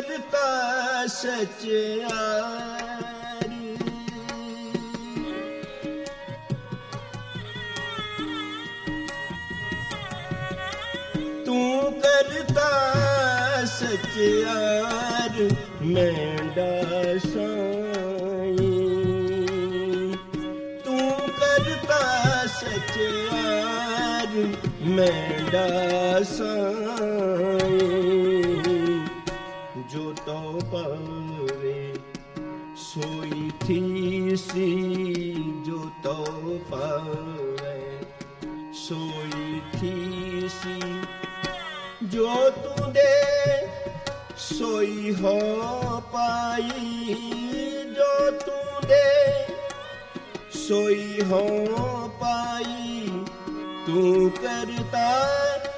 ਕਰਤਾ ਸਚਿਆਰੀ। ਤੂੰ ਕਰਤਾ ਸਚਿਆਰ ਮੈਂ ਸਾਈ। ਤੂੰ ਕਰਤਾ ਸਚਿਆਰ ਮੈਂ ਸਾਈ। ਸੋਈ ਥੀ ਸੀ ਜੋ ਤੋ ਪਵੇ ਸੋਈ ਥੀ ਸੀ ਜੋ ਤੂੰ ਦੇ ਸੋਈ ਹੋ ਪਾਈ ਜੋ ਤੂੰ ਦੇ ਸੋਈ ਹੋ ਪਾਈ ਤੂੰ ਕਰਤਾ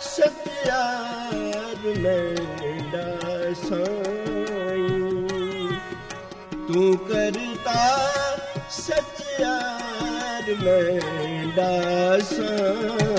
ਸਤਿਆਰ ਲੈਂਦਾ ਤੂੰ ਕਰਤਾ ਸਤਿਆਰ ਮੈਂ ਸਾਈ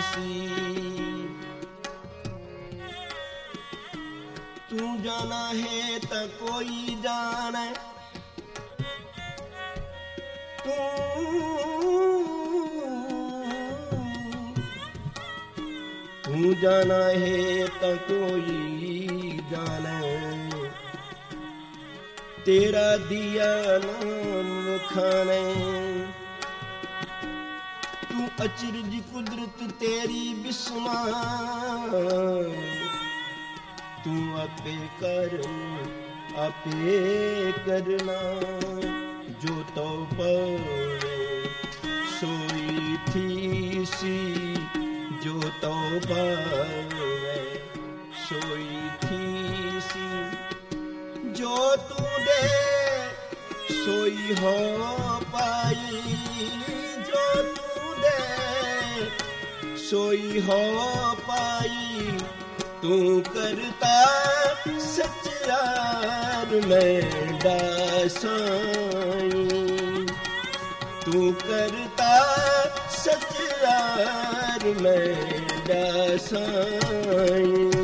ਸੋਈ ਤੂੰ ਜਾਣਾ ਹੈ ਤਾਂ ਕੋਈ ਜਾਣੇ। ਤੂੰ ਤੂੰ ਜਾਣਾ ਹੈ ਤਾਂ ਕੋਈ ਜਾਣੇ। ਤੇਰਾ ਦਿਆ ਨਾਮ ਖਾਣੇ। ਤੂੰ ਅਚਰਜ ਕੁਦਰਤ ਤੇਰੀ ਬਿਸਮਾ। ਤੂੰ ਆਪੇ ਕਰ ਆਪੇ ਕਰਨਾ। ਜੋ ਤੋ ਪਵੇ ਸੋਈ ਥੀ ਸੀ ਜੋ ਤੋ ਪਵੇ ਸੋਈ ਥੀ ਸੀ ਜੋ ਤੂੰ ਦੇ, ਸੋਈ ਹੋ ਪਾਈ। ਸੋਈ ਹੋ ਪਾਈ ਤੂੰ ਕਰਤਾ ਸਚਿਆਰ ਮੈਂ ਸਾਈ ਤੂੰ ਕਰਤਾ ਸਚਿਆਰ ਮੈਂ ਸਾਈ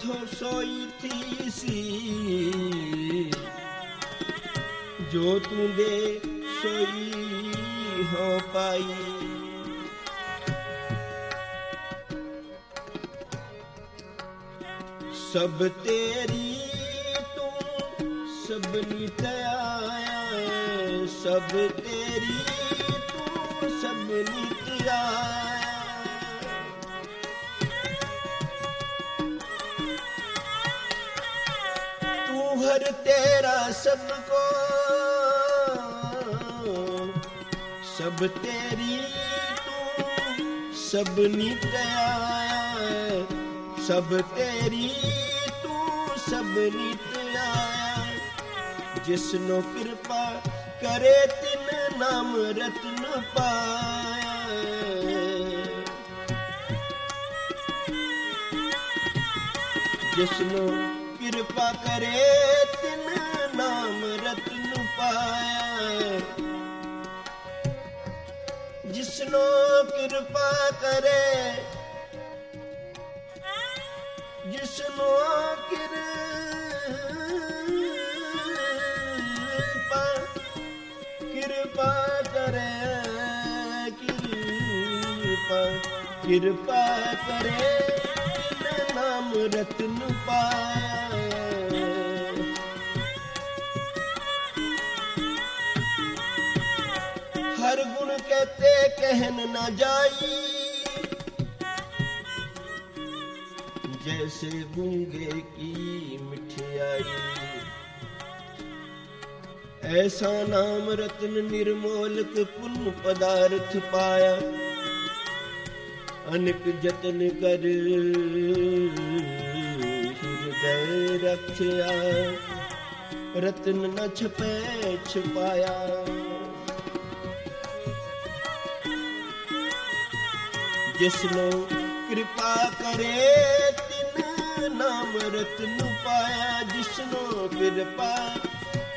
ਪਾਵੇ ਸੋਈ ਥੀ ਸੀ ਜੋ ਤੂੰ ਦੇ ਸੋਈ ਹੋ ਪਾਈ। ਸਭ ਤੇਰੀ ਤੂੰ ਸਭ ਨਿਤ ਸਭ ਤੇਰੀ ਤੂੰ ਸਭ ਨਿਤ ਆਇਆ ਤੂੰ ਹਰ ਤੇਰਾ ਸਭ ਕੋ ਸਭ ਤੇਰੀ ਤੂੰ ਸਭ ਨਿਤ ਆਇਆ ਸਭ ਤੇਰੀ ਤੂੰ ਸਭ ਨਿਤ ਆਇਆ ਜਿਸ ਨੂੰ ਕਿਰਪਾ ਕਰੇ ਤਿਨ ਨਾਮ ਰਤਨ ਪਾਇਆ। ਜਿਸ ਕਿਰਪਾ ਕਰੇ ਜਿਸ ਕਿਰਪਾ ਕਰੇ ਜਿਸ ਕਿਰਪਾ ਕਿਰਪਾ ਕਰੇ ਕਿਰਪਾ ਕਿਰਪਾ ਕਰੇ ਨਾਮ ਰਤਨ ਪਾਇਆ कहते कहन न जाई। जैसे गूँगे की मिठियाई ऐसा नाम रत्न निर्मोलक पुण्य पदार्थ पाया। अनेक जतन कर हृदय रखिया। रत्न न छपे छपाया। ਜਿਸਨੂੰ ਕਿਰਪਾ ਕਰੇ, ਤਿਨ ਨਾਮ ਰਤਨ ਪਾਇਆ ਜਿਸਨੂੰ ਕਿਰਪਾ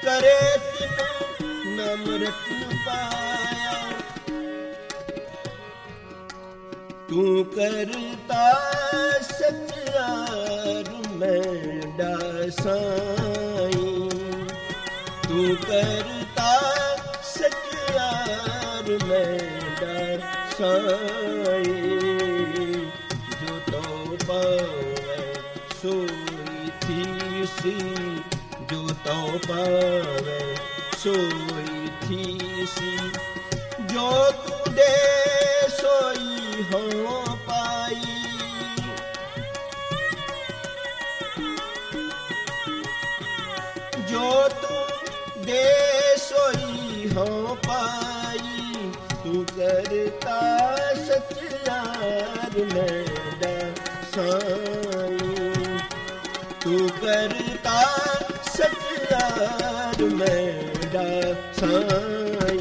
ਕਰੇ, ਤਿਨ ਨਾਮ ਰਤਨ ਪਾਇਆ। ਤੂੰ ਕਰਤਾ ਸਚਿਆਰ, ਮੈਂ ਡਾਸਾਈ। ਤੂੰ ਕਰਤਾ ਸਚਿਆਰ, ਮੈਂ ਡਾਸਾਈ। ਜੋ ਤੋ ਪਾਵੇ ਸੋਈ ਥੀ ਸੀ ਜੋ ਸੋਈ ਥੀ ਜੋ ਤੂੰ ਦੇ ਸੋਈ ਹੋ ਤੂੰ ਕਰਤਾ ਸਚਿਆਰ ਮੈਡਾ ਸਾਈ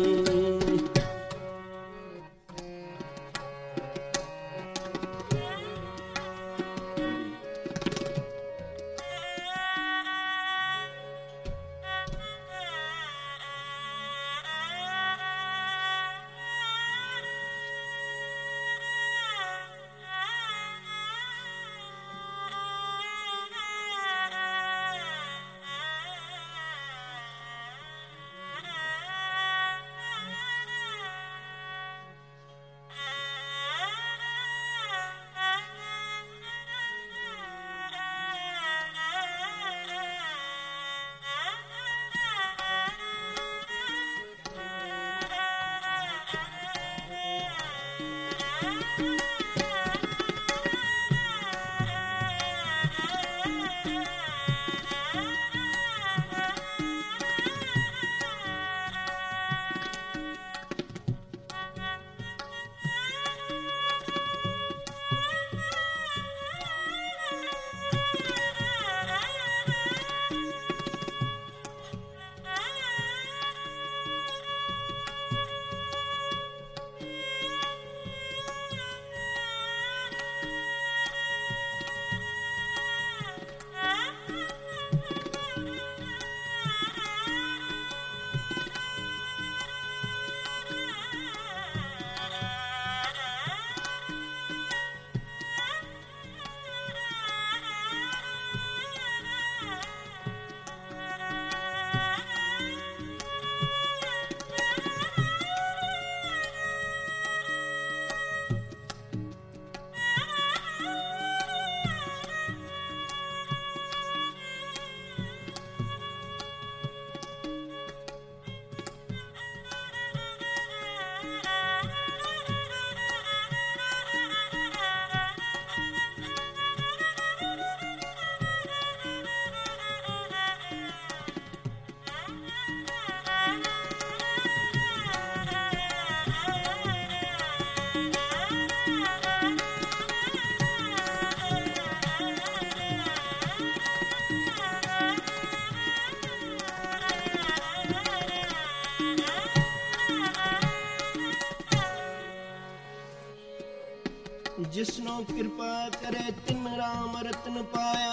ਜਿਸਨੋ ਕਿਰਪਾ ਕਰੇ, ਤਿਨ ਰਾਮ ਰਤਨ ਪਾਇਆ।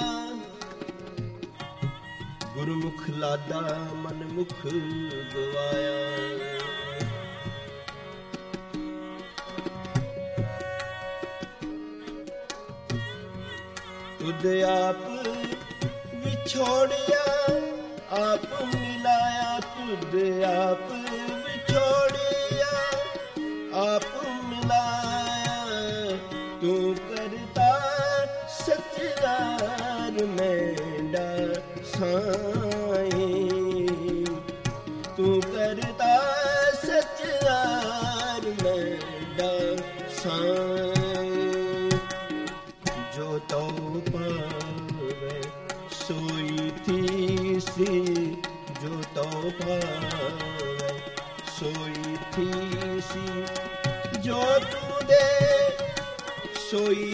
ਗੁਰਮੁਖ ਲਾਦਾ ਮਨ ਮੁਖ ਗਵਾਇਆ। ਤੁਧ ਆਪ ਵਿਛੋੜਿਆ, ਆਪ ਮਿਲਾਇਆ, ਤੁਧ ਆਪ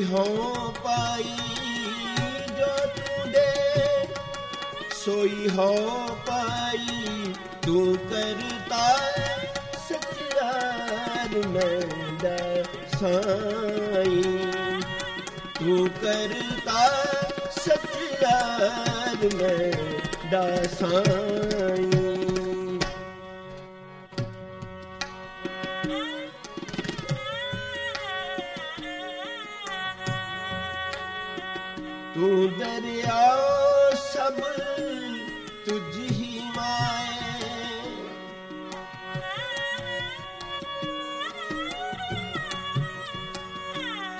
ਹੋ ਪਾਈ ਜੋ ਤੂੰ ਦੇ ਸੋਈ ਹੋ ਪਾਈ, ਤੂੰ ਕਰਤਾ ਸਚਿਆਰ ਮੈਂਦਾ ਸਾਈ। ਤੂੰ ਕਰਤਾ ਸਚਿਆਰ ਮੈਂਦਾ ਸਾਈ। ਦਰਿਆ ਸਭ ਤੁਝ ਹੀ ਮਾਏ।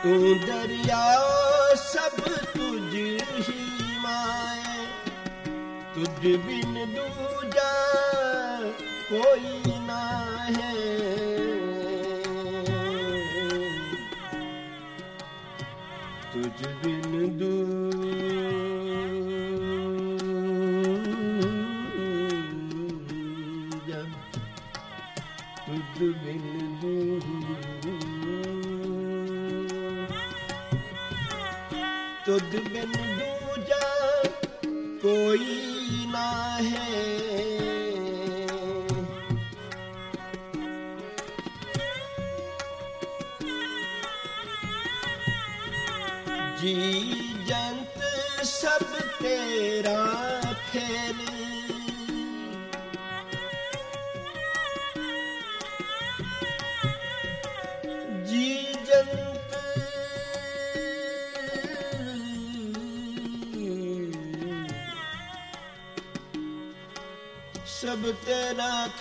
ਤੂੰ ਦਰਿਆ ਸਭ ਤੁਝ ਹੀ ਮਾਏ। ਤੁਝ ਬਿਨ ਦੂਜਾ ਕੋਈ ਨਾ ਹੈ। ਤੁਝ ਬਿਨ ਦੂਜਾ ਤੁਧ ਬਿਨ ਦੂਜਾ ਕੋਈ ਨਾ ਹੈ। ਜੀ ਜੰਤ ਸਭ ਤੇਰਾ ਫੇਰ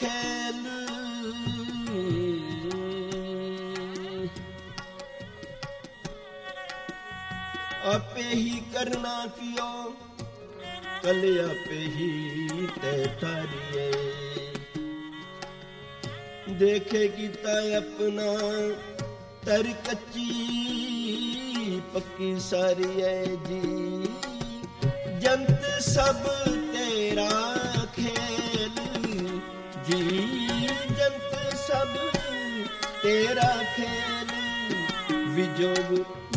ਖੇਲ। ਆਪੇ ਹੀ ਕਰਨਾ ਕਿਓ ਕਲ ਆਪੇ ਹੀ ਤੇ ਤਾਰੀਏ ਦੇਖੇ ਕੀਤਾ ਆਪਣਾ, ਤਰ ਕੱਚੀ ਪੱਕੀ ਸਾਰੀ ਐ ਜੀ। ਜੰਤ ਸਭ ਤੇਰਾ ਖੇਲ ਵਿਜੋਗ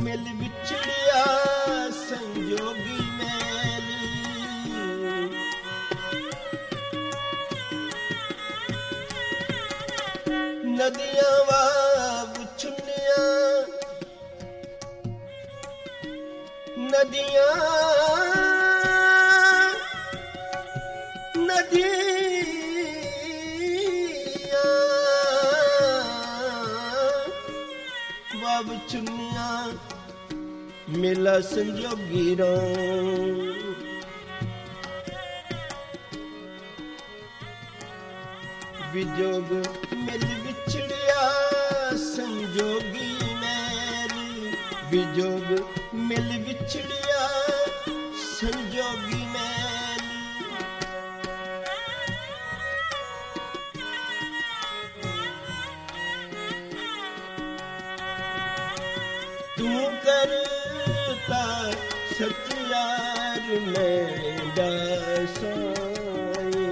ਮਿਲ ਵਿਛੜਿਆ ਸੰਜੋਗੀ ਮੈਲ। ਨਦੀਆਂ ਵਾਗ ਛੁੰਨੀਆਂ ਨਦੀਆਂ ਮਿਲਾ ਸੰਜੋਗੀ ਰੋ। ਵਿਜੋਗ ਮਿਲ ਵਿਛੜਿਆ, ਸੰਜੋਗੀ ਮੈਲ ਵਿਜੋਗ ਮਿਲ ਵਿਛੜਿਆ, ਸੰਜੋਗੀ ਮੈਲ ਤੂੰ ਕਰ ਸਚਿਆਰ ਮੇਰਾ ਸਾਈ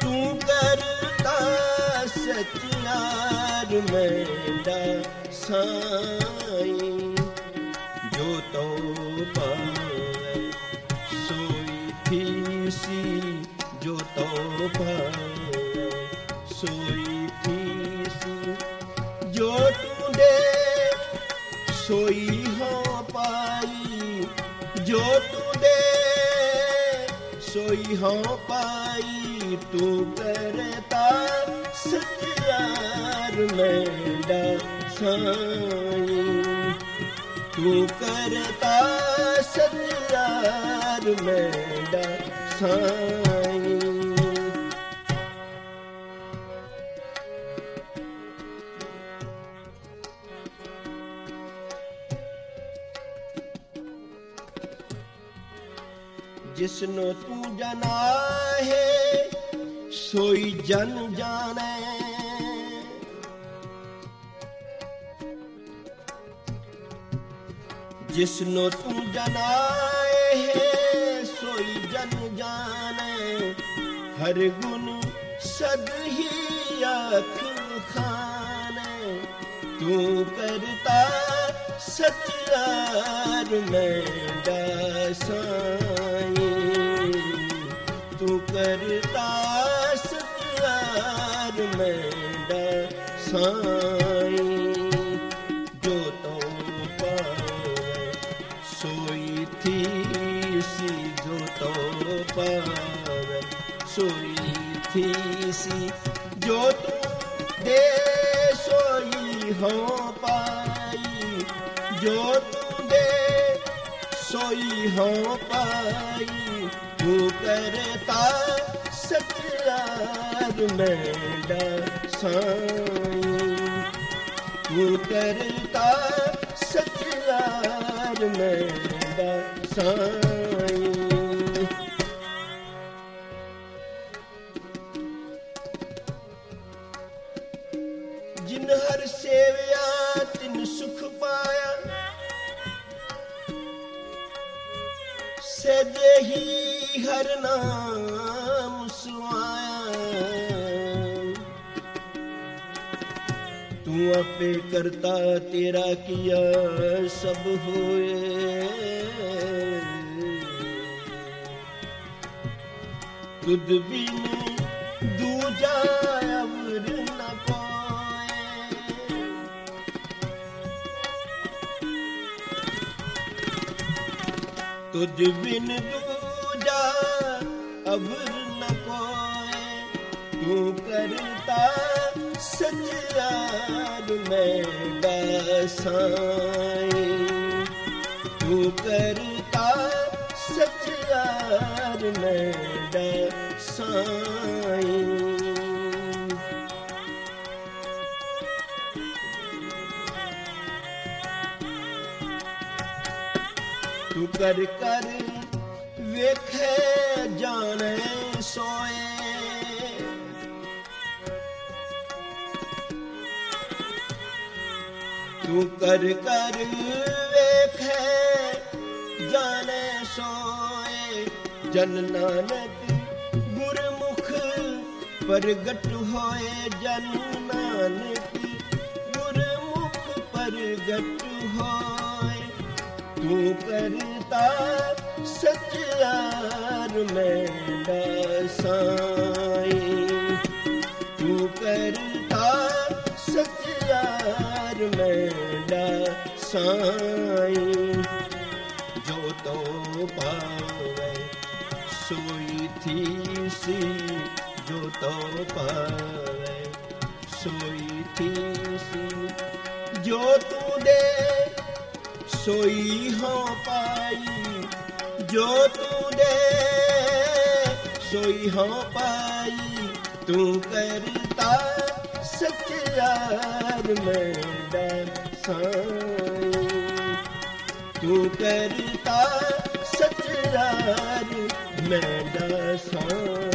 ਤੂੰ ਕਰਤਾ ਸਚਿਆਰ ਮੇਰਾ ਸਾਈ ਜੋ ਤੋ ਪਾਵੇ ਸੋਈ ਥੀਸੀ ਜੋ ਤੋ ਪਾਵੇ ਸੋਈ ਥੀਸੀ ਜੋ ਤੂੰ ਦੇ ਸੋਈ ਹੋ ਜੋ ਤੂੰ ਦੇ ਸੋਈ ਹੋ ਪਾਈ, ਤੂੰ ਕਰਤਾ ਸਤਿਆਰ ਮੈਂਡਾ ਸਾਈ। ਤੂੰ ਕਰਤਾ ਸਤਿਆਰ ਮੈਂਡਾ ਸਾਈ। ਜਿਸਨੋ ਤੂੰ ਜਨਾ ਹੈ, ਸੋਈ ਜਨ ਜਾਣੈ। ਜਿਸਨੋ ਤੂੰ ਜਨਾ ਹੈ, ਸੋਈ ਜਨ ਜਾਣੈ। ਹਰ ਗੁਣ ਸਦ ਹੀ ਆਖ ਖਾਨੈ ਤੂੰ ਕਰਤਾ ਸਤਿਆਰ ਮੈਂ ਦਸਾਈ ਤੂੰ ਕਰਤਾ ਸਤਿਆਰ ਮੈਂ ਦਸਾਈ ਜੋ ਤੋ ਪਾਵੇ, ਸੋਈ ਥੀ ਸੀ। ਜੋ ਤੋ ਪਾਵੇ, ਸੋਈ ਥੀ ਸੀ। ਜੋ ਤੂੰ ਦੇ, ਸੋਈ ਹੋ ਪਾਈ ਜੋ ਤੂੰ ਦੇ ਸੋਈ ਹੋ ਪਾਈ ਤੂੰ ਕਰਤਾ ਸਤਿਆਰ ਮੈਂਡਾ ਸਾਈ ਤੂੰ ਕਰਤਾ ਸਤਿਆਰ ਮੈਂਡਾ ਸਾਈ। ਜਿਨ ਹਰ ਸੇਵਿਆ, ਤਿਨ ਸੁਖ ਪਾਇਆ ਸਜੇ ਹੀ ਹਰ ਨਾਮ ਸੁਆਇਆ। ਤੂੰ ਆਪੇ ਕਰਤਾ ਤੇਰਾ ਕੀਆ ਸਭ ਹੋਏ। ਤੁਧ ਬਿਨ ਤੁਝ ਬਿਨ ਦੂਜਾ ਅਵਰ ਨ ਕੋਏ ਤੂੰ ਕਰਤਾ ਸਜਿਆਰ ਮੈਂ ਦਸਾਈ ਤੂੰ ਕਰਤਾ ਸਜਿਆਰ ਮੈਂ ਦਸਾਈ ਕਰ ਕਰ ਵੇਖੇ ਜਾਣੇ ਸੋਏ। ਤੂੰ ਕਰ ਕਰ ਵੇਖੇ ਜਾਣੇ ਸੋਏ। ਜਨ ਨਾਨਕ ਗੁਰਮੁਖ ਪ੍ਰਗਟ ਹੋਏ, ਜਨ ਨਾਨਕ ਗੁਰਮੁਖ ਪ੍ਰਗਟ ਹੋਏ। ਤੂੰ ਕਰ ਕਰਤਾ ਸਚਿਆਰ ਮੈਂ ਦਸਾਈ ਤੂੰ ਕਰਤਾ ਸਚਿਆਰ ਮੈਂ ਦਸਾਈ ਜੋ ਤੋ ਪਾਵੇ, ਸੋਈ ਥੀ ਸੀ। ਜੋ ਤੋ ਪਾਵੇ, ਸੋਈ ਥੀ ਸੀ। ਜੋ ਤੂੰ ਦੇ ਸੋਈ ਹੋ ਪਾਈ, ਜੋ ਤੂੰ ਦੇ। ਸੋਈ ਹੋ ਪਾਈ, ਤੂੰ ਕਰਤਾ ਸਚਿਆਰ ਮੈਂ ਸਾਈ। ਤੂੰ ਕਰਤਾ ਸਚਿਆਰ ਮੈਂ ਸਾਈ।